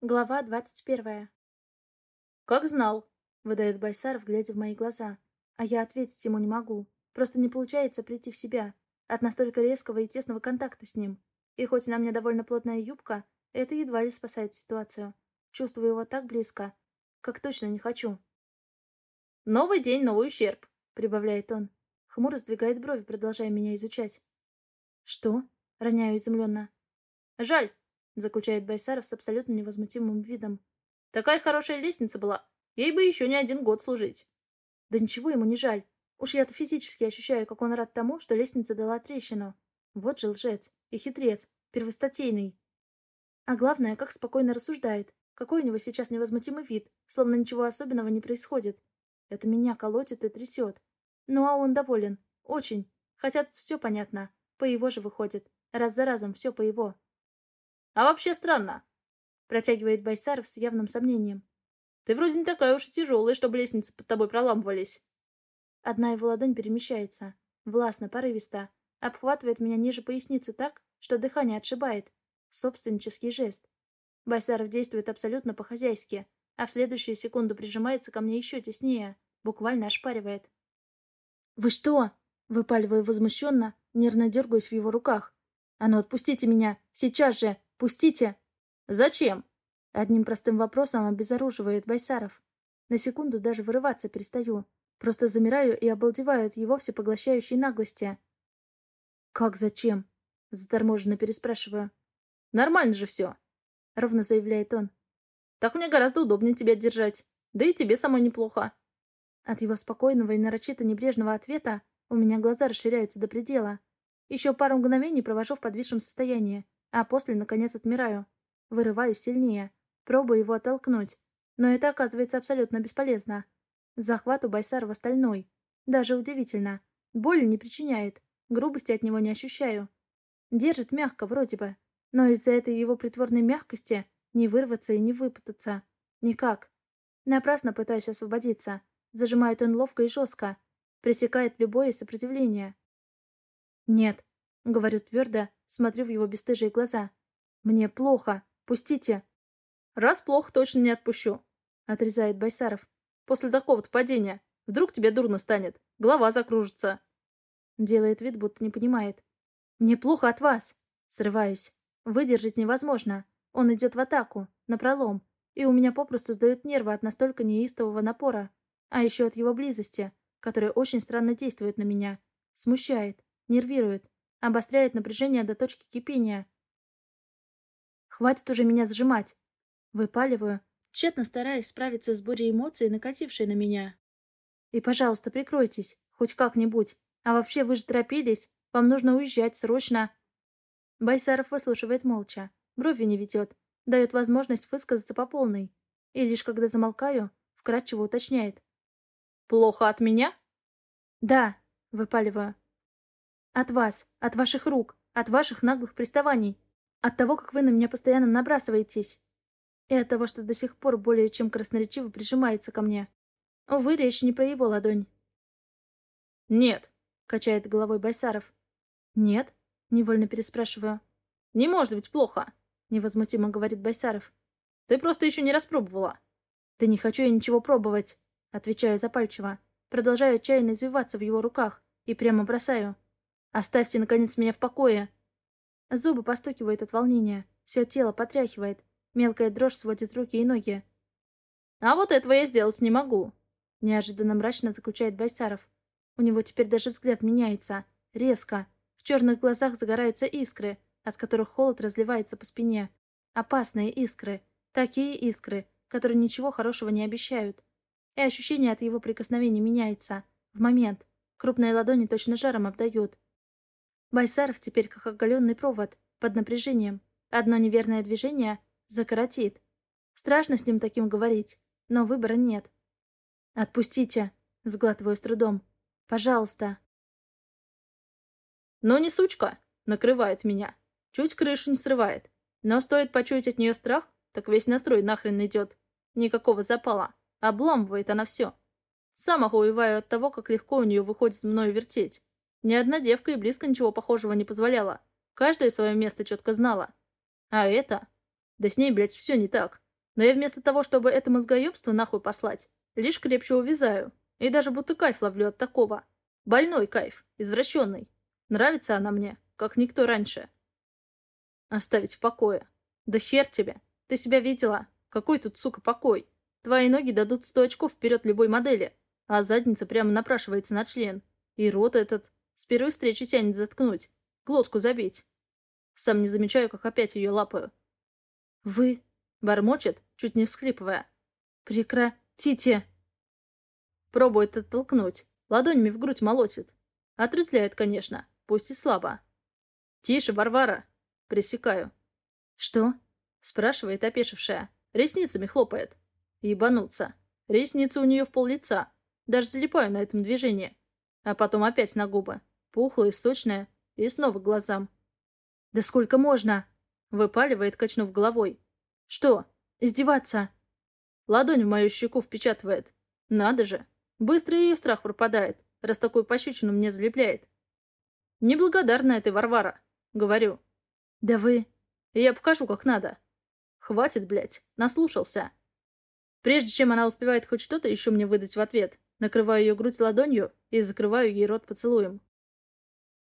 Глава двадцать первая. «Как знал», — выдает Байсаров, глядя в мои глаза. А я ответить ему не могу. Просто не получается прийти в себя от настолько резкого и тесного контакта с ним. И хоть на мне довольно плотная юбка, это едва ли спасает ситуацию. Чувствую его так близко, как точно не хочу. «Новый день, новый ущерб», — прибавляет он. Хмуро сдвигает брови, продолжая меня изучать. «Что?» — роняю изумленно. «Жаль, заключает Байсаров с абсолютно невозмутимым видом. Такая хорошая лестница была. Ей бы еще не один год служить. Да ничего ему не жаль. Уж я-то физически ощущаю, как он рад тому, что лестница дала трещину. Вот же лжец и хитрец, первостатейный. А главное, как спокойно рассуждает. Какой у него сейчас невозмутимый вид, словно ничего особенного не происходит. Это меня колотит и трясет. Ну а он доволен. Очень. Хотя тут все понятно. По его же выходит. Раз за разом все по его. А вообще странно. Протягивает Байсаров с явным сомнением. Ты вроде не такая уж и тяжелая, чтобы лестницы под тобой проламывались. Одна его ладонь перемещается. Властно, порывисто. Обхватывает меня ниже поясницы так, что дыхание отшибает. Собственнический жест. Байсаров действует абсолютно по-хозяйски, а в следующую секунду прижимается ко мне еще теснее, буквально ошпаривает. «Вы что?» — выпаливаю возмущенно, нервно дергаюсь в его руках. «А ну отпустите меня! Сейчас же! Пустите!» «Зачем?» Одним простым вопросом обезоруживает Байсаров. На секунду даже вырываться перестаю. Просто замираю и обалдеваю от его всепоглощающей наглости. «Как зачем?» — заторможенно переспрашиваю. «Нормально же все», — ровно заявляет он. «Так мне гораздо удобнее тебя держать. Да и тебе самой неплохо». От его спокойного и нарочито небрежного ответа у меня глаза расширяются до предела. Еще пару мгновений провожу в подвисшем состоянии, а после, наконец, отмираю. Вырываюсь сильнее. Пробую его оттолкнуть. Но это оказывается абсолютно бесполезно. Захват у Байсарова стальной. Даже удивительно. Боли не причиняет. Грубости от него не ощущаю. Держит мягко, вроде бы. Но из-за этой его притворной мягкости не вырваться и не выпутаться. Никак. Напрасно пытаюсь освободиться. Зажимает он ловко и жестко. Пресекает любое сопротивление. «Нет», — говорю твердо, смотрю в его бесстыжие глаза. «Мне плохо. Пустите!» «Раз плохо, точно не отпущу», — отрезает Байсаров. «После такого-то падения. Вдруг тебе дурно станет. Голова закружится». Делает вид, будто не понимает. «Мне плохо от вас!» Срываюсь. Выдержать невозможно. Он идет в атаку, напролом. И у меня попросту сдают нервы от настолько неистового напора. А еще от его близости, которая очень странно действует на меня. Смущает, нервирует, обостряет напряжение до точки кипения. Хватит уже меня сжимать. Выпаливаю, тщетно стараясь справиться с бурей эмоций, накатившей на меня. И, пожалуйста, прикройтесь, хоть как-нибудь. А вообще, вы же торопились. Вам нужно уезжать срочно. Байсаров выслушивает молча. Брови не ведет. Дает возможность высказаться по полной. И лишь когда замолкаю, вкратчиво уточняет. «Плохо от меня?» «Да», — выпаливаю. «От вас, от ваших рук, от ваших наглых приставаний. От того, как вы на меня постоянно набрасываетесь. И от того, что до сих пор более чем красноречиво прижимается ко мне. Увы, речь не про его ладонь. «Нет», — качает головой Байсаров. «Нет?» — невольно переспрашиваю. «Не может быть плохо», — невозмутимо говорит Байсаров. «Ты просто еще не распробовала». «Да не хочу я ничего пробовать», — отвечаю запальчиво. Продолжаю отчаянно извиваться в его руках и прямо бросаю. «Оставьте, наконец, меня в покое. Зубы постукивают от волнения. Все тело потряхивает. Мелкая дрожь сводит руки и ноги. «А вот этого я сделать не могу», — неожиданно мрачно заключает Байсаров. У него теперь даже взгляд меняется. Резко. В черных глазах загораются искры, от которых холод разливается по спине. Опасные искры. Такие искры, которые ничего хорошего не обещают. И ощущение от его прикосновений меняется. В момент. Крупные ладони точно жаром обдают. Байсаров теперь как оголенный провод, под напряжением. Одно неверное движение закоротит. Страшно с ним таким говорить, но выбора нет. «Отпустите!» — сглатываю с трудом. «Пожалуйста!» «Но не сучка!» — накрывает меня. Чуть крышу не срывает. Но стоит почуять от нее страх, так весь настрой нахрен идет. Никакого запала. Обламывает она все. Сам охуеваю от того, как легко у нее выходит мною вертеть. Ни одна девка и близко ничего похожего не позволяла. Каждая свое место четко знала. А это... Да с ней, блядь, все не так. Но я вместо того, чтобы это мозгоебство нахуй послать, лишь крепче увязаю. И даже будто кайф ловлю от такого. Больной кайф, извращенный. Нравится она мне, как никто раньше. Оставить в покое. Да хер тебе. Ты себя видела? Какой тут, сука, покой? Твои ноги дадут сто очков вперед любой модели, а задница прямо напрашивается на член. И рот этот с первой встречи тянет заткнуть, глотку забить. Сам не замечаю, как опять ее лапаю. «Вы...» — бормочет, чуть не всхлипывая. «Прекратите!» Пробует оттолкнуть, ладонями в грудь молотит. Отрезляет, конечно, пусть и слабо. «Тише, Варвара!» Пресекаю. «Что?» — спрашивает опешившая. Ресницами хлопает. Ебануться. Ресницы у нее в пол лица. Даже залипаю на этом движении. А потом опять на губы. Пухлые, сочные. И снова к глазам. «Да сколько можно?» — выпаливает, качнув головой. «Что? Издеваться?» Ладонь в мою щеку впечатывает. «Надо же! Быстро ее страх пропадает, раз такую пощечину мне залепляет. «Неблагодарная ты, Варвара!» — говорю. «Да вы...» «Я покажу, как надо». «Хватит, блядь, наслушался». Прежде чем она успевает хоть что-то еще мне выдать в ответ, накрываю ее грудь ладонью и закрываю ей рот поцелуем.